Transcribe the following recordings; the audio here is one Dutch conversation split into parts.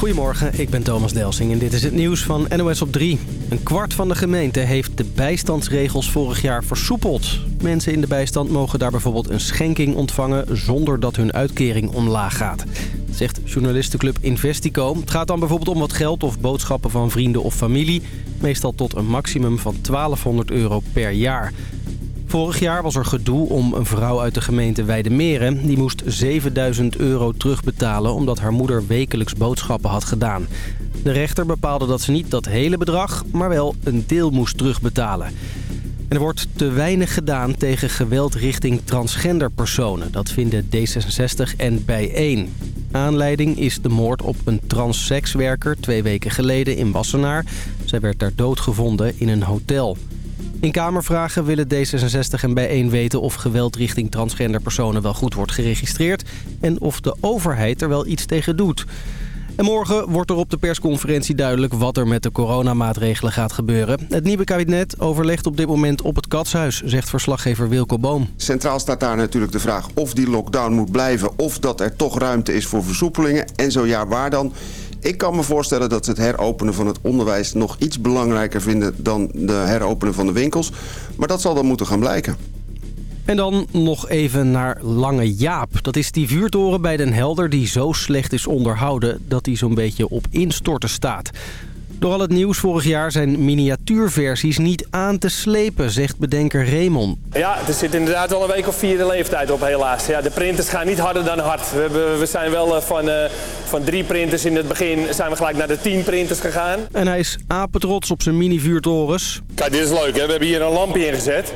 Goedemorgen, ik ben Thomas Delsing en dit is het nieuws van NOS op 3. Een kwart van de gemeente heeft de bijstandsregels vorig jaar versoepeld. Mensen in de bijstand mogen daar bijvoorbeeld een schenking ontvangen... zonder dat hun uitkering omlaag gaat. zegt journalistenclub Investico. Het gaat dan bijvoorbeeld om wat geld of boodschappen van vrienden of familie. Meestal tot een maximum van 1200 euro per jaar. Vorig jaar was er gedoe om een vrouw uit de gemeente Weidemeren. Die moest 7000 euro terugbetalen omdat haar moeder wekelijks boodschappen had gedaan. De rechter bepaalde dat ze niet dat hele bedrag, maar wel een deel moest terugbetalen. En er wordt te weinig gedaan tegen geweld richting transgender personen. Dat vinden D66 en Bijeen. Aanleiding is de moord op een transsekswerker twee weken geleden in Wassenaar. Zij werd daar doodgevonden in een hotel. In Kamervragen willen D66 en Bijeen weten of geweld richting transgender personen wel goed wordt geregistreerd... en of de overheid er wel iets tegen doet. En morgen wordt er op de persconferentie duidelijk wat er met de coronamaatregelen gaat gebeuren. Het nieuwe kabinet overlegt op dit moment op het Katshuis, zegt verslaggever Wilco Boom. Centraal staat daar natuurlijk de vraag of die lockdown moet blijven... of dat er toch ruimte is voor versoepelingen. En zo ja, waar dan? Ik kan me voorstellen dat ze het heropenen van het onderwijs nog iets belangrijker vinden dan de heropenen van de winkels. Maar dat zal dan moeten gaan blijken. En dan nog even naar Lange Jaap. Dat is die vuurtoren bij Den Helder die zo slecht is onderhouden dat hij zo'n beetje op instorten staat. Door al het nieuws vorig jaar zijn miniatuurversies niet aan te slepen, zegt bedenker Raymond. Ja, er zit inderdaad wel een week of vier de leeftijd op helaas. Ja, de printers gaan niet harder dan hard. We, hebben, we zijn wel eh, van, uh, van drie printers in het begin zijn we gelijk naar de tien printers gegaan. En hij is apetrots op zijn mini-vuurtorens. Kijk, dit is leuk hè. We hebben hier een lampje ingezet.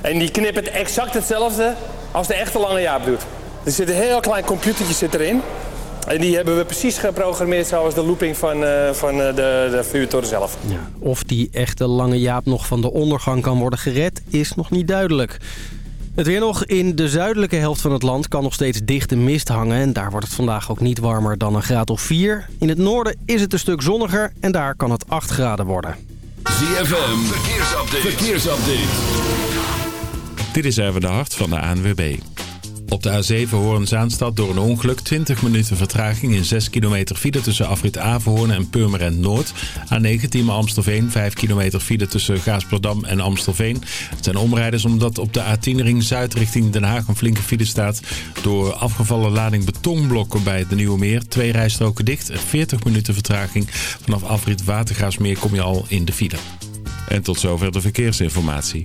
En die knippert exact hetzelfde als de echte lange Jaap doet. Er zit een heel klein computertje zit erin. En die hebben we precies geprogrammeerd zoals de looping van, uh, van uh, de, de vuurtoren zelf. Ja, of die echte lange Jaap nog van de ondergang kan worden gered, is nog niet duidelijk. Het weer nog. In de zuidelijke helft van het land kan nog steeds dichte mist hangen. En daar wordt het vandaag ook niet warmer dan een graad of 4. In het noorden is het een stuk zonniger en daar kan het 8 graden worden. ZFM, verkeersupdate. verkeersupdate. Dit is even de hart van de ANWB. Op de A7 Hoorn-Zaanstad door een ongeluk 20 minuten vertraging in 6 kilometer file tussen afrit Averhoorn en Purmerend Noord. A19 Amstelveen 5 kilometer file tussen Gaasperdam en Amstelveen. Het zijn omrijders omdat op de A10 ring Zuid richting Den Haag een flinke file staat. Door afgevallen lading betonblokken bij de Nieuwe Meer. Twee rijstroken dicht, 40 minuten vertraging. Vanaf afrit Watergaasmeer kom je al in de file. En tot zover de verkeersinformatie.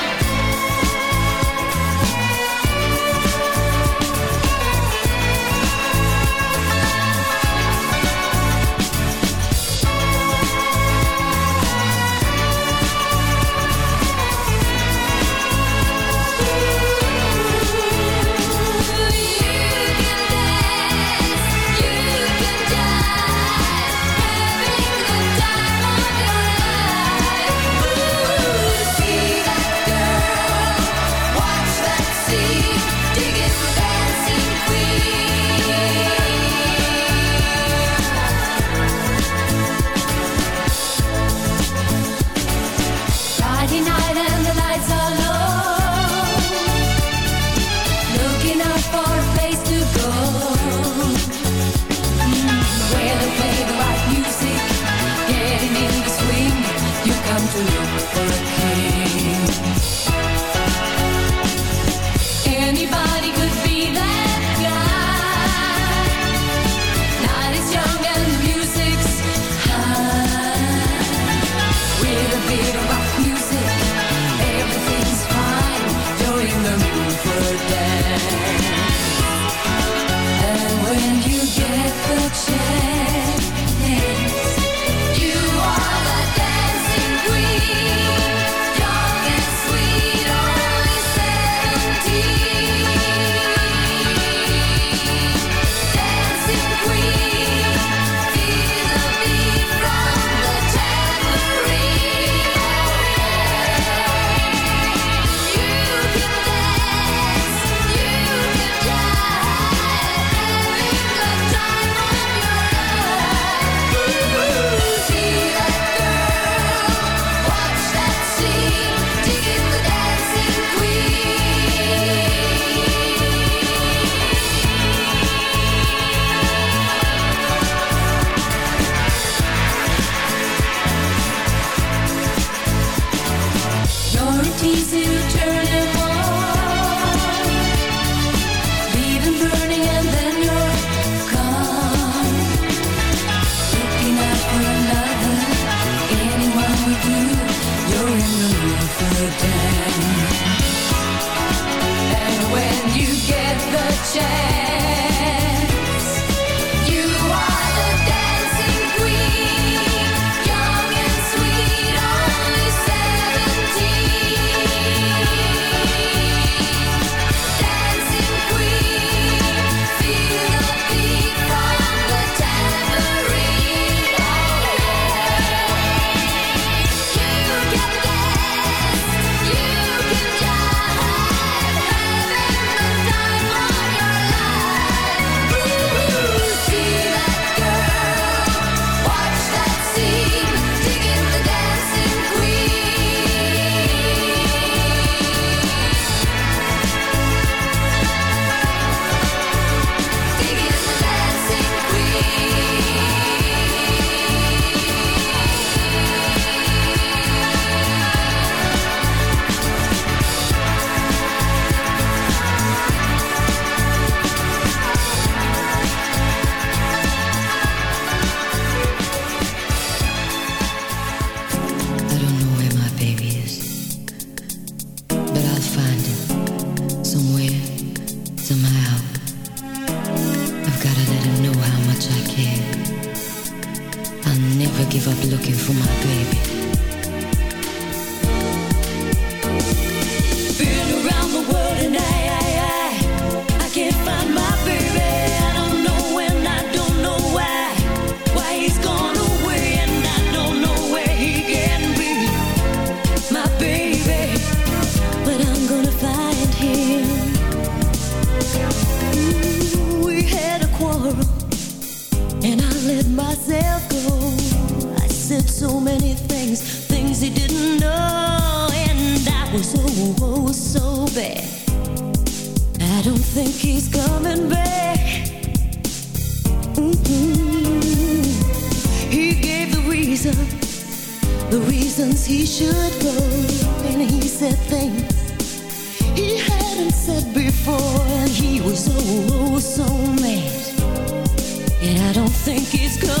up looking for my baby. the reasons he should go. And he said things he hadn't said before. And he was oh, oh so mad. And I don't think he's gone.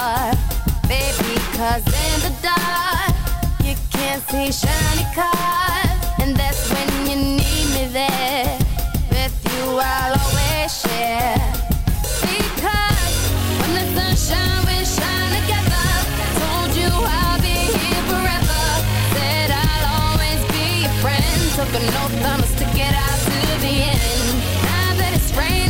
heart, baby, cause in the dark, you can't see shiny cars, and that's when you need me there. With you, I'll always share. Because when the sun shines, we shine together. Told you I'll be here forever. Said I'll always be your friend. Took an oath, I'ma stick out to the end. Now that it's raining.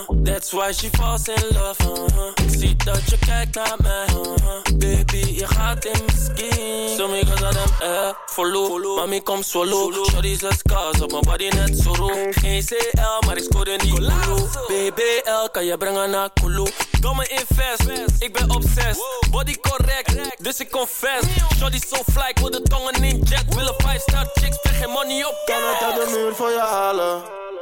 That's why she falls in love, uh-huh. Ik zie dat je kijkt naar mij, uh-huh. Baby, je gaat in mijn skin So me cause of them, eh, follow Mami, kom swallow. Shorty's zes scars op mijn body net zo roe Geen CL, maar ik scoorde niet Kulu BBL, kan je brengen naar Kulu. Domme invest, ik ben obsessed. Body correct, dus ik confess. Shorty so fly, ik wil de tongen in jet. Willen 5 star chicks, spreek geen money op. Kan het uit de muur voor je halen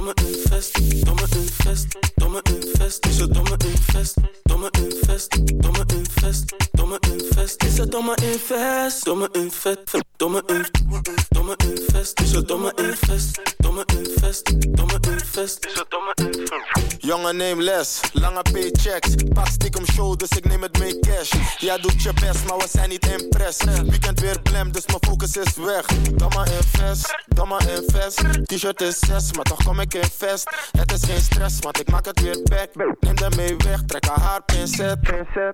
domme invest, domme invest, domme invest. Is het domme invest, domme invest, domme invest, domme invest. Is het domme invest, domme invest, domme invest, domme invest. Is het domme invest, domme invest, domme invest. Is het domme invest. Jongen, neem les, lange paychecks. Pak stiekem show, dus ik neem het mee cash. Jij doet je best, maar we zijn niet impress. Weekend weer blem, dus mijn focus is weg. Domme invest, domme invest. T-shirt is 6, maar toch kom ik vest. Het is geen stress, want ik maak het weer back. Neem de mee weg, trek haar haar pincet.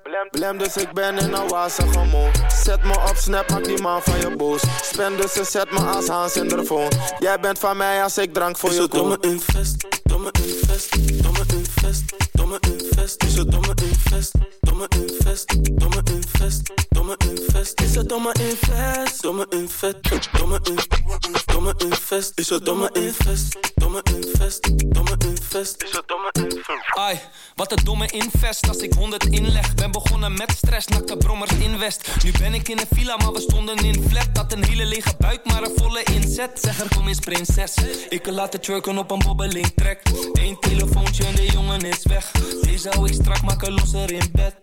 Blem, blem, dus ik ben in een wazige mood. Zet me op snap, maak die man van je boos. Spend dus ze zet me als Hans in de phone. Jij bent van mij als ik drank voor je koop. Domme invest, domme invest, domme invest, domme invest. Is het domme invest, domme invest, domme invest, domme invest. Is het domme invest, domme invest, domme invest, domme invest. Is het domme invest, domme invest, domme invest. Is het domme invest. Ai, wat een domme invest als ik 100 inleg. Ben begonnen met stress, nakte brommers in West. Nu ben ik in een villa, maar we stonden in flat. Dat een hele lege buik, maar een volle inzet. Zeg er kom eens prinses. Ik laat het twerken op een bobbeling trek. Eén telefoontje en de jongen is weg. Deze hou ik strak, maak er losser in bed.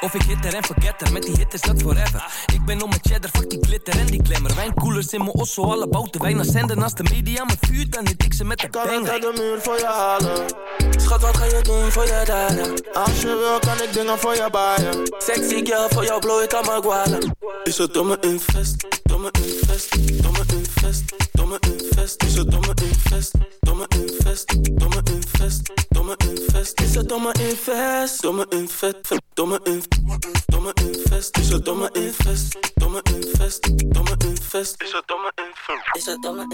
Of ik hitter en forgetter, met die hit is dat forever. Ik ben om mijn cheddar, fuck die glitter en die glamour. Wijnkoelers in mijn osso, alle bouten wijn zenden. Als de media me vuurt, dan hit ik ze met de Kan het banger. uit de muur voor je halen? Schat, wat ga je doen voor je daden? Als je wil, kan ik dingen voor je baaien. Sexy girl, voor jou blow ik aan mijn gwalen. Is het domme invest, domme invest, domme invest, domme invest. Is het domme invest, domme invest, domme invest, domme invest. Is het domme invest, domme invest, domme invest, domme infest, is een domme infest, domme infest, domme infest, is domme is domme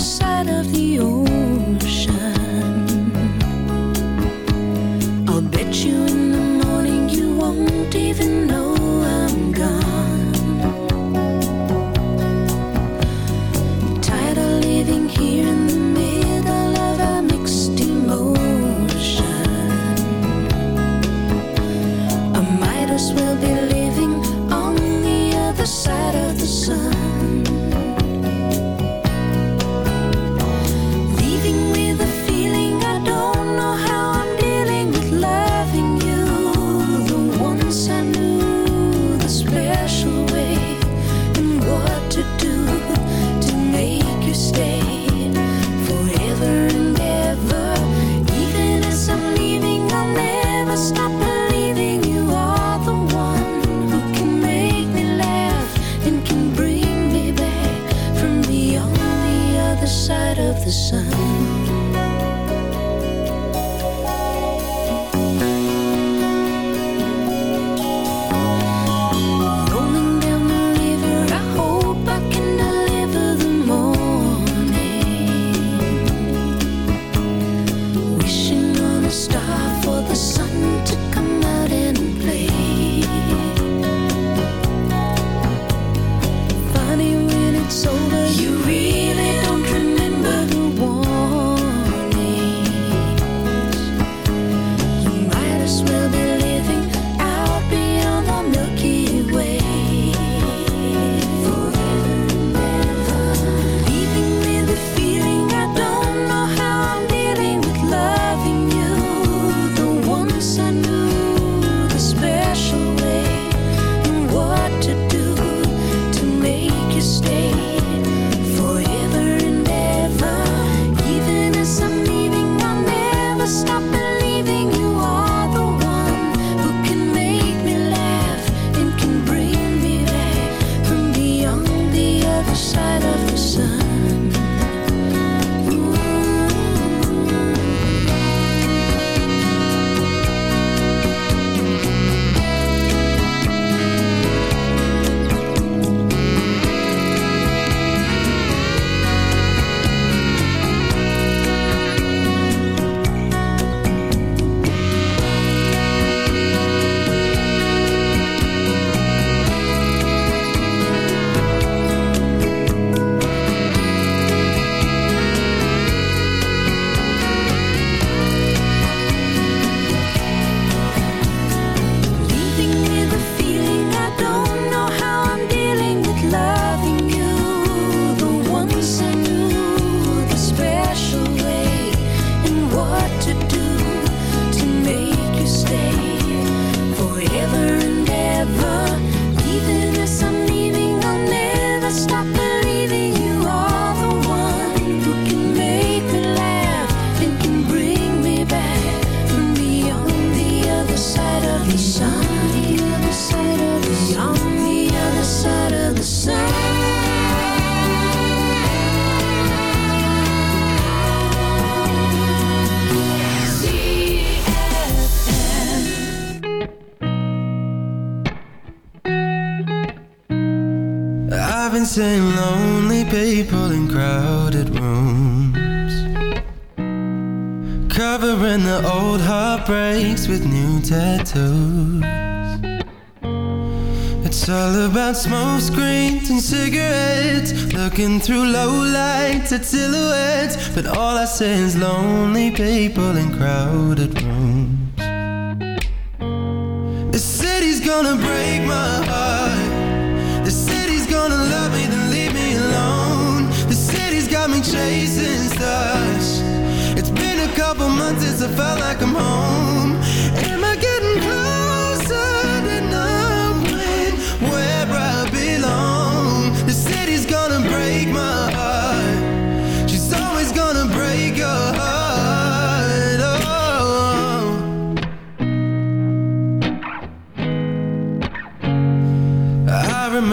side of the ocean. Well be living on the other side of the sun. cigarettes. Looking through low lights at silhouettes. But all I see is lonely people in crowded rooms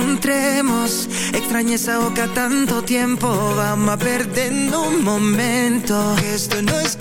encontremos. Extrañé boca tanto tiempo, vamos a perder un momento. Esto no es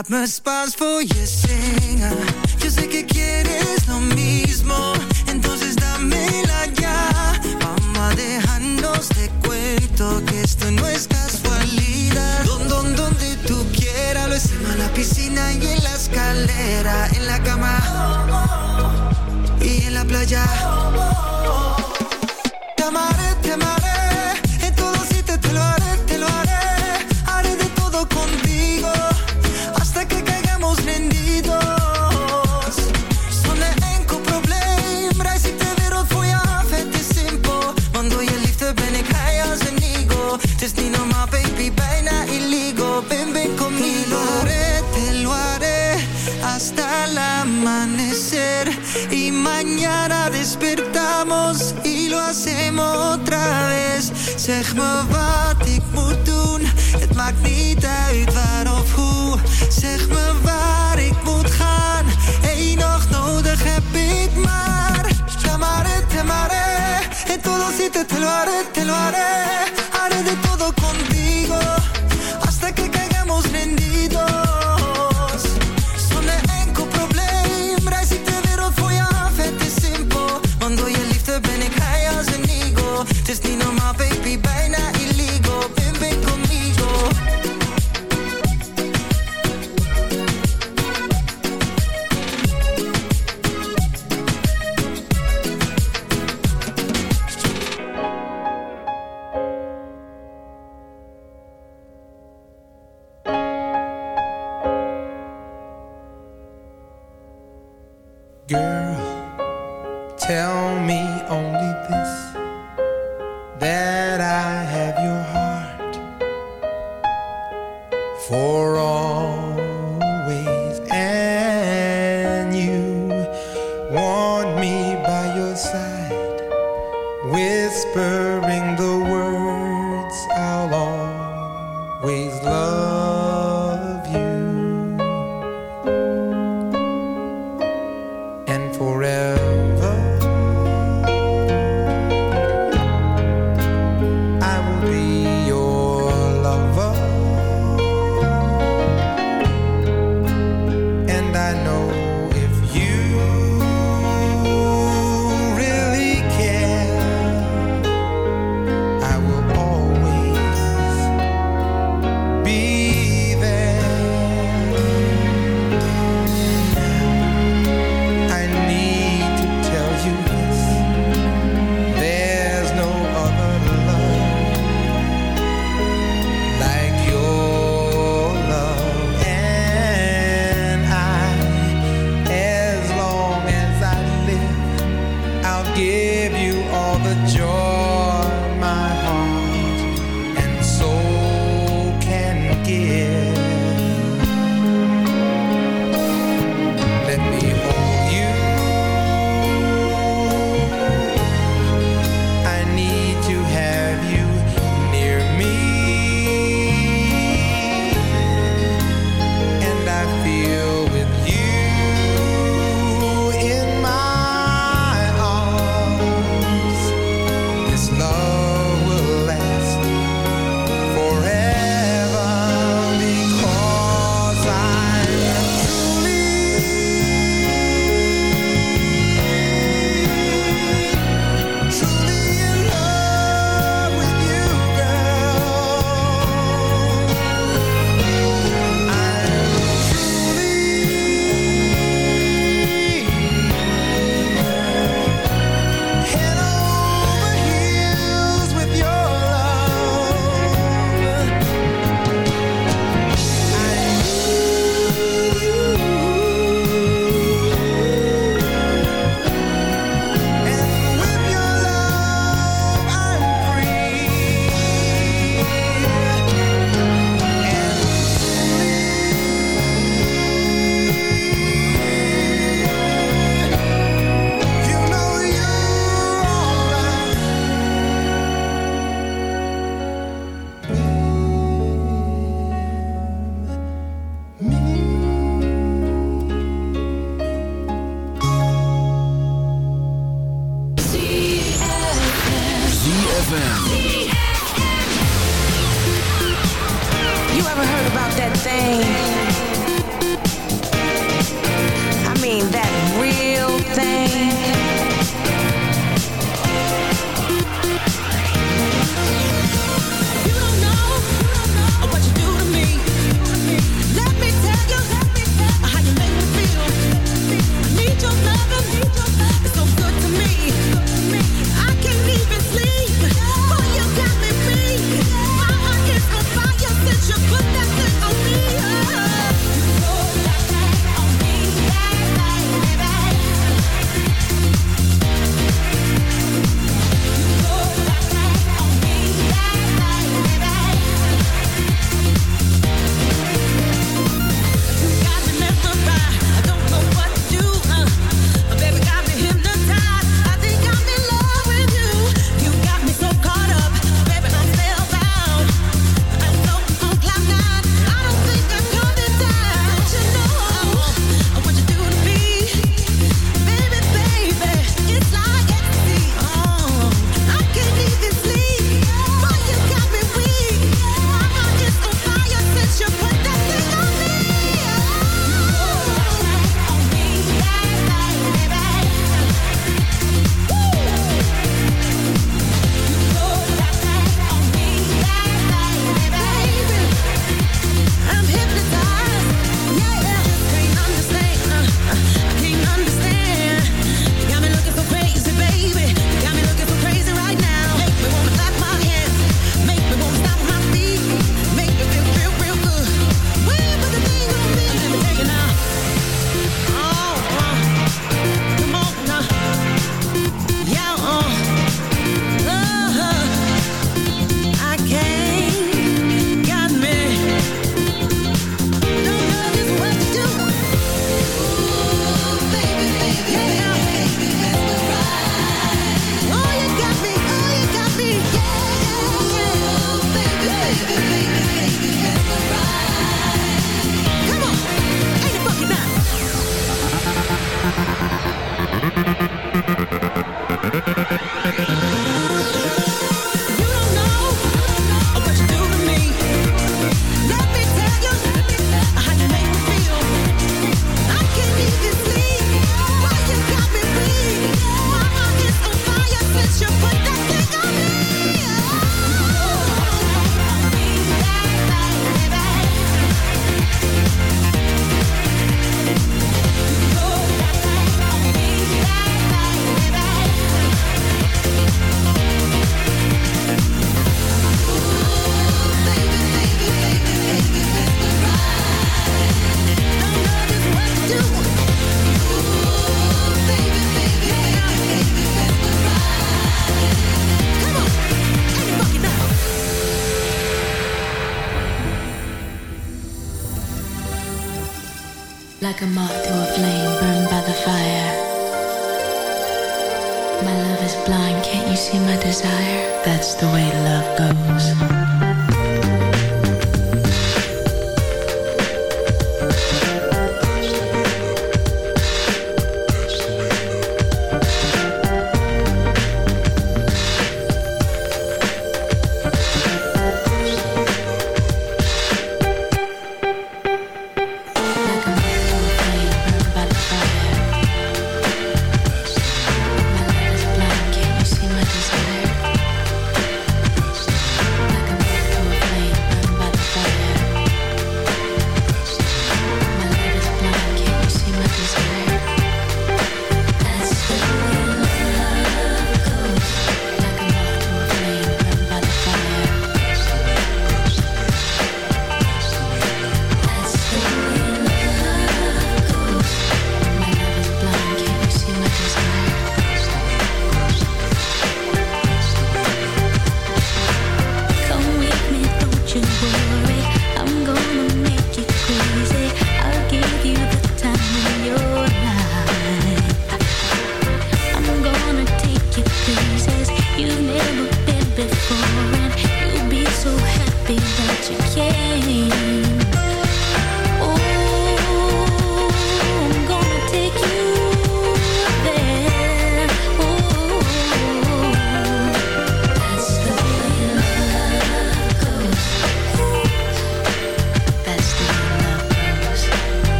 Laat me Spaans voor je zingen. Yo sé que quieres lo mismo. Entonces dámela ya. Mamá, déjanos te cuento que esto no es casualidad. Don, don, donde tú quieras. Lo hicimos en la piscina y en la escalera. En la cama. Y en la playa te lo haré, te lo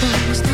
Things